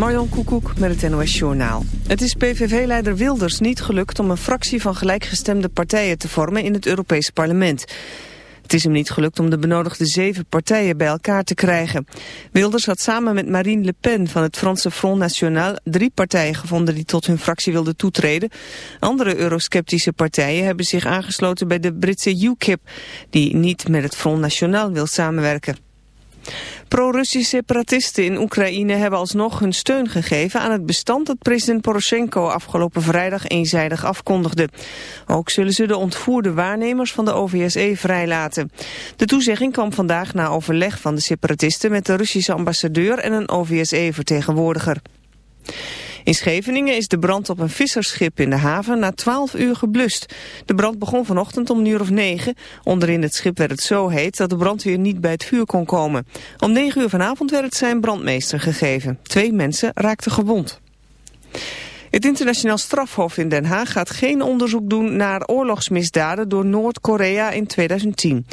Marjan Koekoek met het NOS Journaal. Het is PVV-leider Wilders niet gelukt om een fractie van gelijkgestemde partijen te vormen in het Europees Parlement. Het is hem niet gelukt om de benodigde zeven partijen bij elkaar te krijgen. Wilders had samen met Marine Le Pen van het Franse Front National drie partijen gevonden die tot hun fractie wilden toetreden. Andere eurosceptische partijen hebben zich aangesloten bij de Britse UKIP, die niet met het Front National wil samenwerken. Pro-Russische separatisten in Oekraïne hebben alsnog hun steun gegeven aan het bestand dat president Poroshenko afgelopen vrijdag eenzijdig afkondigde. Ook zullen ze de ontvoerde waarnemers van de OVSE vrijlaten. De toezegging kwam vandaag na overleg van de separatisten met de Russische ambassadeur en een OVSE-vertegenwoordiger. In Scheveningen is de brand op een vissersschip in de haven na 12 uur geblust. De brand begon vanochtend om een uur of 9. Onderin het schip werd het zo heet dat de brandweer niet bij het vuur kon komen. Om 9 uur vanavond werd het zijn brandmeester gegeven. Twee mensen raakten gewond. Het internationaal strafhof in Den Haag gaat geen onderzoek doen naar oorlogsmisdaden door Noord-Korea in 2010.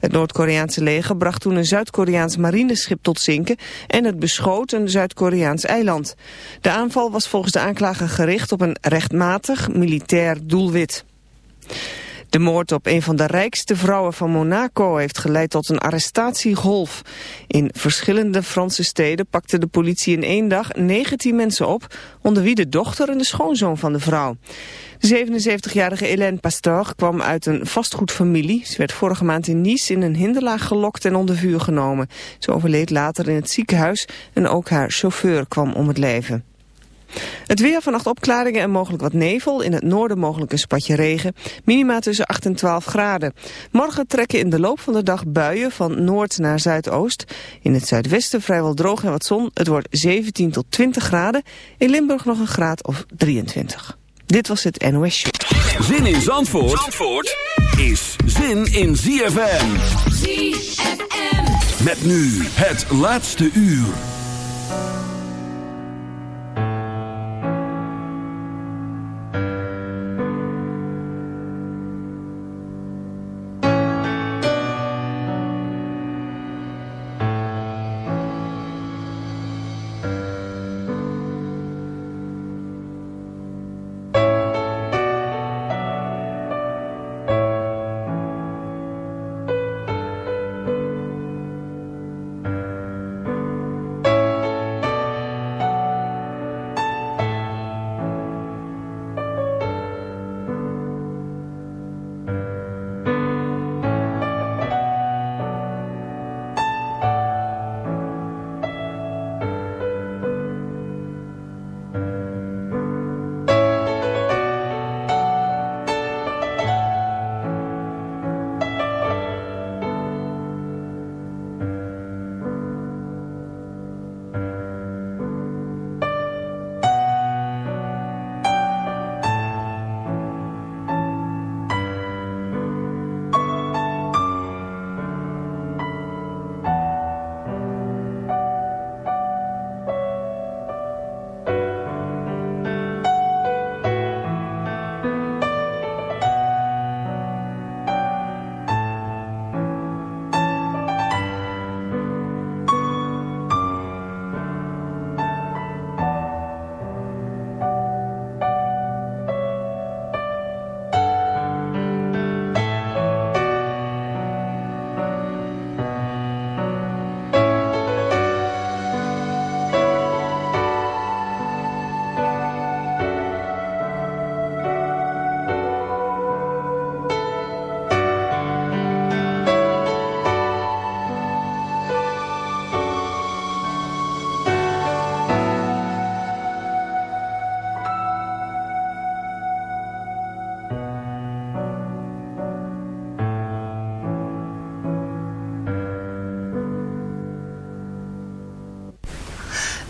Het Noord-Koreaanse leger bracht toen een Zuid-Koreaans marineschip tot zinken en het beschoot een Zuid-Koreaans eiland. De aanval was volgens de aanklager gericht op een rechtmatig militair doelwit. De moord op een van de rijkste vrouwen van Monaco heeft geleid tot een arrestatiegolf. In verschillende Franse steden pakte de politie in één dag 19 mensen op, onder wie de dochter en de schoonzoon van de vrouw. De 77-jarige Hélène Pasteur kwam uit een vastgoedfamilie. Ze werd vorige maand in Nice in een hinderlaag gelokt en onder vuur genomen. Ze overleed later in het ziekenhuis en ook haar chauffeur kwam om het leven. Het weer vannacht opklaringen en mogelijk wat nevel. In het noorden mogelijk een spatje regen. Minima tussen 8 en 12 graden. Morgen trekken in de loop van de dag buien van noord naar zuidoost. In het zuidwesten vrijwel droog en wat zon. Het wordt 17 tot 20 graden. In Limburg nog een graad of 23. Dit was het NOS Show. Zin in Zandvoort, Zandvoort is zin in ZFM. ZFM. Met nu het laatste uur.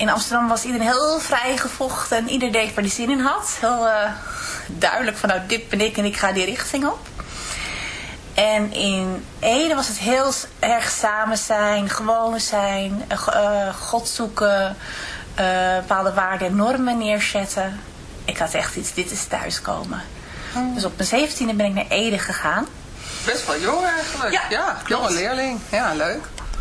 In Amsterdam was iedereen heel vrijgevochten en ieder deed waar hij zin in had. Heel eh, duidelijk van nou dit ben ik en ik ga die richting op. En in Ede was het heel erg samen zijn, gewoon zijn, eh, eh, God zoeken, bepaalde waarden en normen neerzetten. Ik had echt iets, dit is thuiskomen. Dus op mijn zeventiende ben ik naar Ede gegaan. Best wel jong eigenlijk. Ja, ja klopt. jonge leerling. Ja, leuk.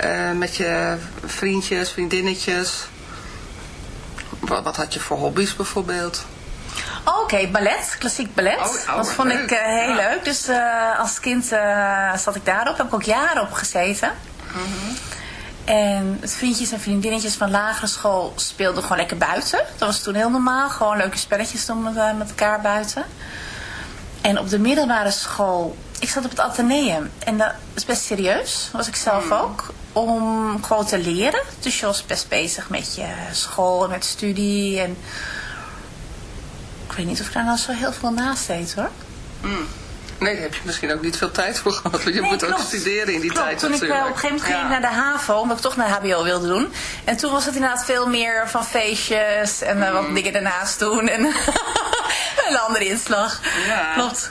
eh, met je vriendjes, vriendinnetjes? Wat, wat had je voor hobby's bijvoorbeeld? Oh, Oké, ballet, klassiek ballet. Oh, oh, dat vond leuk. ik eh, heel Ja. leuk. Dus eh, als kind zat ik daarop. Heb ik ook jaren op gezeten. Mhm. En het vriendjes en vriendinnetjes van lagere school speelden gewoon lekker buiten. Dat was toen heel normaal. Gewoon leuke spelletjes doen met, met elkaar buiten. En op de middelbare school, ik zat op het ateneum. En dat is best serieus, was ik zelf Mhm. ook. Om gewoon te leren. Dus je was best bezig met je school en met studie. En ik weet niet of ik daar nou zo heel veel naast deed hoor. Nee, daar heb je misschien ook niet veel tijd voor gehad. Want je Nee, moet ook studeren in die Klopt. tijd Toen ik eh, op een gegeven moment ging Ja. naar de HAVO, omdat ik toch naar HBO wilde doen. En toen was het inderdaad veel meer van feestjes en eh, Mm. wat dingen daarnaast doen. En een andere inslag. Ja. Klopt.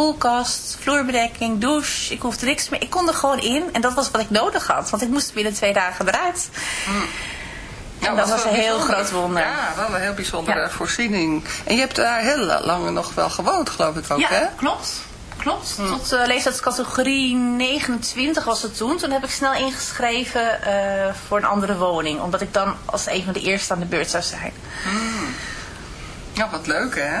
koelkast, vloerbedekking, douche. Ik hoefde niks meer. Ik kon er gewoon in en dat was wat ik nodig had, want ik moest binnen twee dagen eruit. Ja, En dat was een heel groot wonder. Ja, wel een heel bijzondere Ja. voorziening. En je hebt daar heel lang nog wel gewoond, geloof ik ook, ja, hè? klopt. Klopt. Tot uh, leeftijdscategorie 29 was het toen. Toen heb ik snel ingeschreven uh, voor een andere woning. Omdat ik dan als een van de eerste aan de beurt zou zijn. Ja, wat leuk, hè?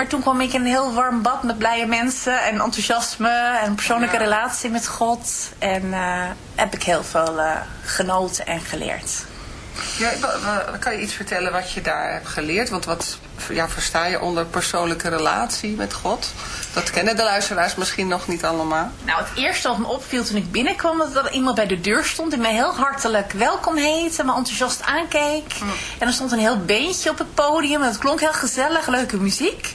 Maar toen kwam ik in een heel warm bad met blije mensen en enthousiasme en een persoonlijke Ja. relatie met God. En uh, heb ik heel veel uh, genoten en geleerd. Ja, kan je iets vertellen wat je daar hebt geleerd? Want wat ja, versta je onder persoonlijke relatie met God? Dat kennen de luisteraars misschien nog niet allemaal. Nou, het eerste wat me opviel toen ik binnenkwam, was dat er iemand bij de deur stond die mij heel hartelijk welkom heette, me enthousiast aankeek. En er stond een heel beentje op het podium en het klonk heel gezellig, leuke muziek.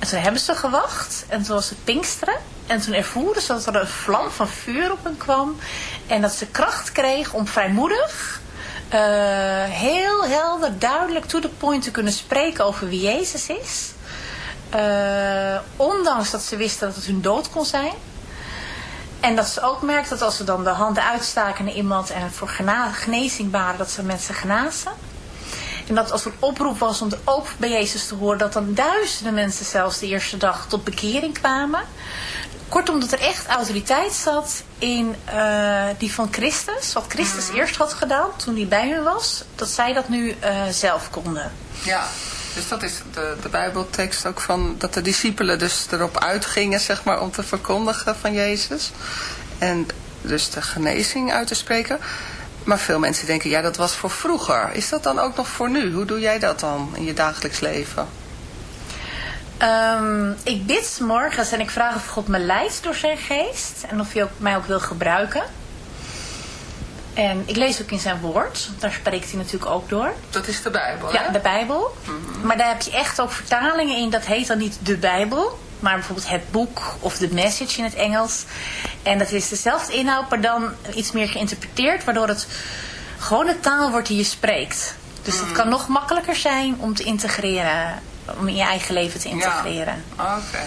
En toen hebben ze gewacht en toen was het Pinksteren. En toen ervoeren ze dat er een vlam van vuur op hen kwam. En dat ze kracht kreeg om vrijmoedig, uh, heel helder, duidelijk, to the point te kunnen spreken over wie Jezus is. Uh, ondanks dat ze wisten dat het hun dood kon zijn. En dat ze ook merkte dat als ze dan de handen uitstaken naar iemand en voor genezing waren, dat ze mensen genazen. En dat als er een oproep was om ook bij Jezus te horen, dat dan duizenden mensen zelfs de eerste dag tot bekering kwamen. Kortom, dat er echt autoriteit zat in uh, die van Christus. Wat Christus mhm. eerst had gedaan toen hij bij hun was. Dat zij dat nu uh, zelf konden. Ja, dus dat is de, de bijbeltekst ook van dat de discipelen dus erop uitgingen zeg maar om te verkondigen van Jezus. En dus de genezing uit te spreken. Maar veel mensen denken, ja dat was voor vroeger. Is dat dan ook nog voor nu? Hoe doe jij dat dan in je dagelijks leven? Um, ik bid morgens en ik vraag of God me leidt door zijn geest. En of hij ook, mij ook wil gebruiken. En ik lees ook in zijn woord. Daar spreekt hij natuurlijk ook door. Dat is de Bijbel, Ja, de Bijbel. Mhm. Maar daar heb je echt ook vertalingen in. Dat heet dan niet de Bijbel. Maar bijvoorbeeld het boek of de message in het Engels. En dat is dezelfde inhoud, maar dan iets meer geïnterpreteerd. Waardoor het gewoon de taal wordt die je spreekt. Dus het mhm. kan nog makkelijker zijn om te integreren om in je eigen leven te integreren. Ja. Oké.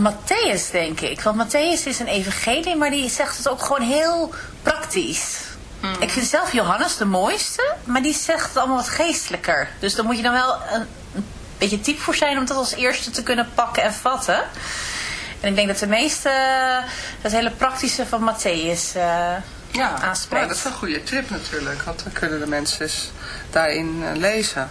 Matthäus, denk ik. Want Matthäus is een evangelie, maar die zegt het ook gewoon heel praktisch. Hmm. Ik vind zelf Johannes de mooiste, maar die zegt het allemaal wat geestelijker. Dus daar moet je dan wel een, een beetje type voor zijn om dat als eerste te kunnen pakken en vatten. En ik denk dat de meeste het hele praktische van Matthäus uh, ja, aanspreekt. Ja, dat is een goede tip natuurlijk, want dan kunnen de mensen daarin uh, lezen.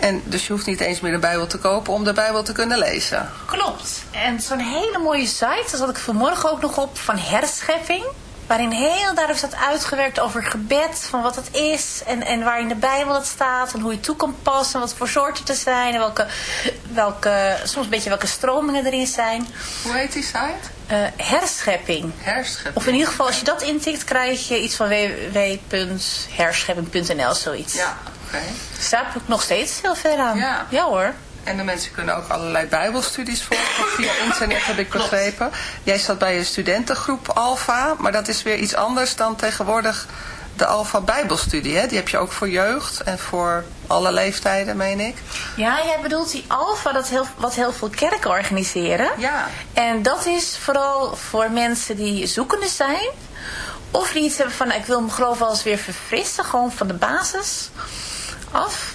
En dus je hoeft niet eens meer een Bijbel te kopen om de Bijbel te kunnen lezen. Klopt. En zo'n hele mooie site, daar zat ik vanmorgen ook nog op, van herschepping. Waarin heel duidelijk staat uitgewerkt over gebed, van wat het is. En, en waar in de Bijbel het staat. En hoe je toe kan passen. Wat voor soorten er zijn. En welke, welke, soms een beetje welke stromingen erin zijn. Hoe heet die site? Uh, herschepping. Herschepping. Of in ieder geval, als je dat intikt, krijg je iets van www.herschepping.nl, zoiets. Ja, Okay. Daar heb ik nog steeds heel veel aan. Ja. ja hoor. En de mensen kunnen ook allerlei bijbelstudies volgen via internet, heb ik begrepen. Jij zat bij een studentengroep Alfa, maar dat is weer iets anders dan tegenwoordig de Alfa Bijbelstudie. Hè? Die heb je ook voor jeugd en voor alle leeftijden, meen ik. Ja, jij bedoelt die Alfa, dat heel, wat heel veel kerken organiseren. Ja. En dat is vooral voor mensen die zoekende zijn. Of die iets hebben van, ik wil mijn geloof wel eens weer verfrissen, gewoon van de basis af.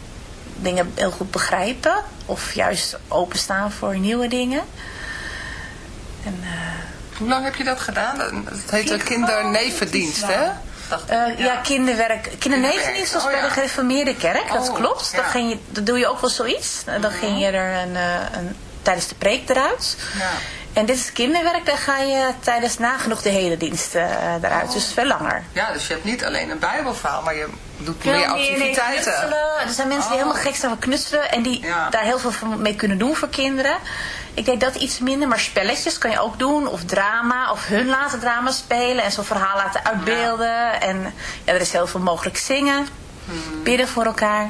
dingen heel goed begrijpen. Of juist openstaan voor nieuwe dingen. En, eh, Hoe lang heb je dat gedaan? Dat heet Ik kindernevendienst, hè? eh, ja. kinderwerk. Kindernevendienst was Oh, bij de gereformeerde kerk, dat Oh, klopt. Dan, ja. ging je, dan doe je ook wel zoiets. Dan ging je er een, eh, een, tijdens de preek eruit. Ja. En dit is kinderwerk, daar ga je tijdens nagenoeg de hele dienst eh, eruit. Dus veel langer. Ja, dus je hebt niet alleen een bijbelverhaal, maar je doet Veel meer activiteiten. knutselen. Er zijn mensen die Oh. helemaal gek zijn van knutselen en die Ja. daar heel veel mee kunnen doen voor kinderen. Ik deed dat iets minder, maar spelletjes kan je ook doen. Of drama, of hun laten drama spelen en zo'n verhaal laten uitbeelden. En ja, er is heel veel mogelijk zingen, Hmm. bidden voor elkaar.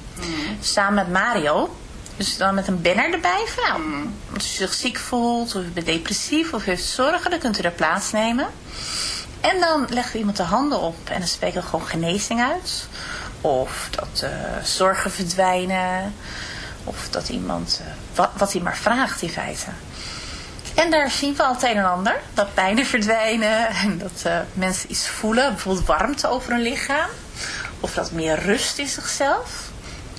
Samen met Mario. Dus dan met een banner erbij. Van, nou, Als u zich ziek voelt, of u bent depressief, of u heeft zorgen, dan kunt u er plaatsnemen. En dan leggen we iemand de handen op en dan spreken we gewoon genezing uit. Of dat eh, zorgen verdwijnen. Of dat iemand, eh, wat, wat hij maar vraagt in feite. En daar zien we al het een en ander. Dat pijnen verdwijnen en dat eh, mensen iets voelen. Bijvoorbeeld warmte over hun lichaam. Of dat meer rust in zichzelf.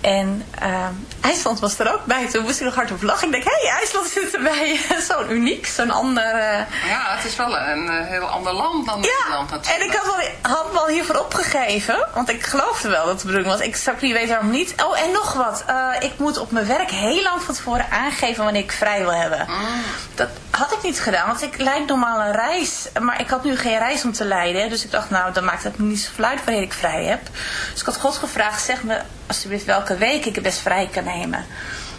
En uh, IJsland was er ook bij. Toen moest ik nog hard op lachen. Ik denk, hé, hey, IJsland zit erbij. zo'n uniek, zo'n ander... Uh... Ja, het is wel een uh, heel ander land dan ja, Nederland natuurlijk. en ik had, wel, had hiervoor opgegeven. Want ik geloofde wel dat het de bedoeling was. Ik zou niet weten waarom niet. Oh, en nog wat. Uh, ik moet op mijn werk heel lang van tevoren aangeven wanneer ik vrij wil hebben. Mm. Dat had ik niet gedaan. Want ik leid normaal een reis. Maar ik had nu geen reis om te leiden. Dus ik dacht, nou, dan maakt het niet zoveel uit wanneer ik vrij heb. Dus ik had God gevraagd, zeg me alsjeblieft welke week ik het best vrij kan nemen.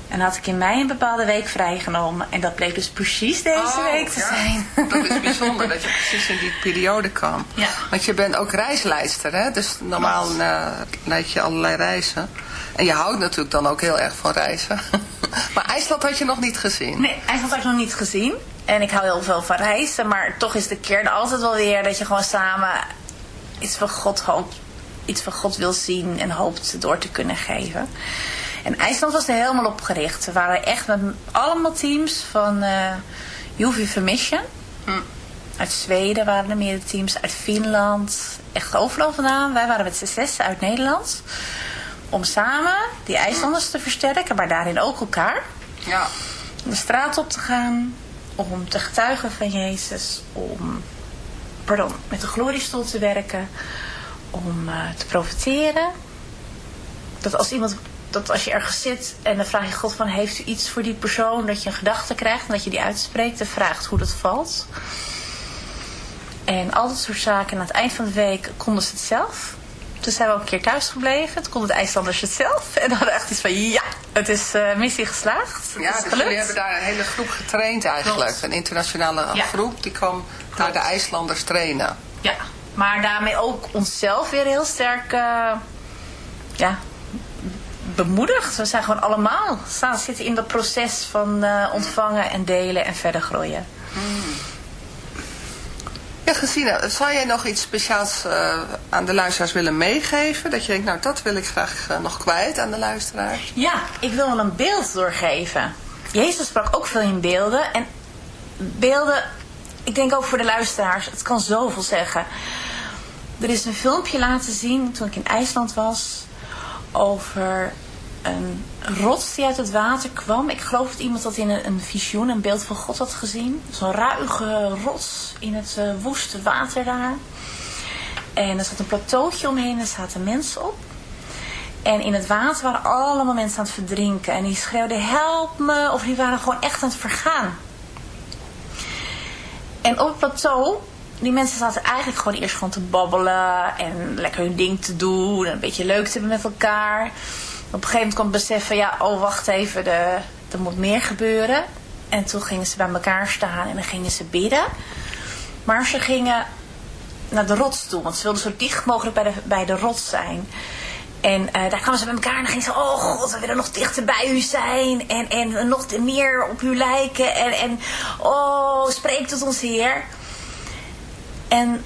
En had ik in mei een bepaalde week vrijgenomen. En dat bleek dus precies deze oh, week te ja. zijn. Dat is bijzonder dat je precies in die periode kan. Ja. Want je bent ook reisleister, hè? Dus normaal uh, leid je allerlei reizen. En je houdt natuurlijk dan ook heel erg van reizen. maar IJsland had je nog niet gezien? Nee, IJsland had ik nog niet gezien. En ik hou heel veel van reizen. Maar toch is de kern altijd wel weer dat je gewoon samen iets van God hoopt. Iets van God wil zien en hoopt door te kunnen geven. En IJsland was er helemaal op gericht. We waren echt met allemaal teams van uh, Juve Mission. Hm. Uit Zweden waren er meerdere teams. Uit Finland. Echt overal vandaan. Wij waren met z'n zes uit Nederland. Om samen die IJslanders te versterken. Maar daarin ook elkaar. Ja. Om de straat op te gaan. Om te getuigen van Jezus. Om pardon, met de gloriestoel te werken. Om uh, te profiteren. Dat als iemand dat als je ergens zit en dan vraag je God van heeft u iets voor die persoon dat je een gedachte krijgt en dat je die uitspreekt en vraagt hoe dat valt. En al dat soort zaken. En aan het eind van de week konden ze het zelf. Toen zijn we ook een keer thuis gebleven. Toen konden de IJslanders het zelf. En dan hadden we echt iets van ja, het is uh, missie geslaagd. Ja, dus jullie hebben daar een hele groep getraind eigenlijk. Klopt. Een internationale Ja. groep die kwam naar de IJslanders trainen. Ja, maar daarmee ook onszelf weer heel sterk uh, ja, bemoedigd. We zijn gewoon allemaal staan zitten in dat proces van uh, ontvangen en delen en verder groeien. Hmm. Ja, Gesine, zou jij nog iets speciaals uh, aan de luisteraars willen meegeven? Dat je denkt, nou dat wil ik graag uh, nog kwijt aan de luisteraars. Ja, ik wil wel een beeld doorgeven. Jezus sprak ook veel in beelden. En beelden, ik denk ook voor de luisteraars, het kan zoveel zeggen. Er is een filmpje laten zien toen ik in IJsland was over een rots die uit het water kwam. Ik geloof dat iemand dat in een, een visioen, een beeld van God had gezien. Zo'n ruige rots in het uh, woeste water daar. En er zat een plateautje omheen en er zaten mensen op. En in het water waren allemaal mensen aan het verdrinken. En die schreeuwden help me. Of die waren gewoon echt aan het vergaan. En op het plateau die mensen zaten eigenlijk gewoon eerst gewoon te babbelen en lekker hun ding te doen en een beetje leuk te hebben met elkaar. Op een gegeven moment kwam het beseffen, ja, oh wacht even, de, er moet meer gebeuren. En toen gingen ze bij elkaar staan en dan gingen ze bidden. Maar ze gingen naar de rots toe, want ze wilden zo dicht mogelijk bij de, bij de rots zijn. En uh, daar kwamen ze bij elkaar en dan gingen ze, oh god, we willen nog dichter bij u zijn. En, en nog meer op u lijken. En, en oh, spreek tot ons Heer. En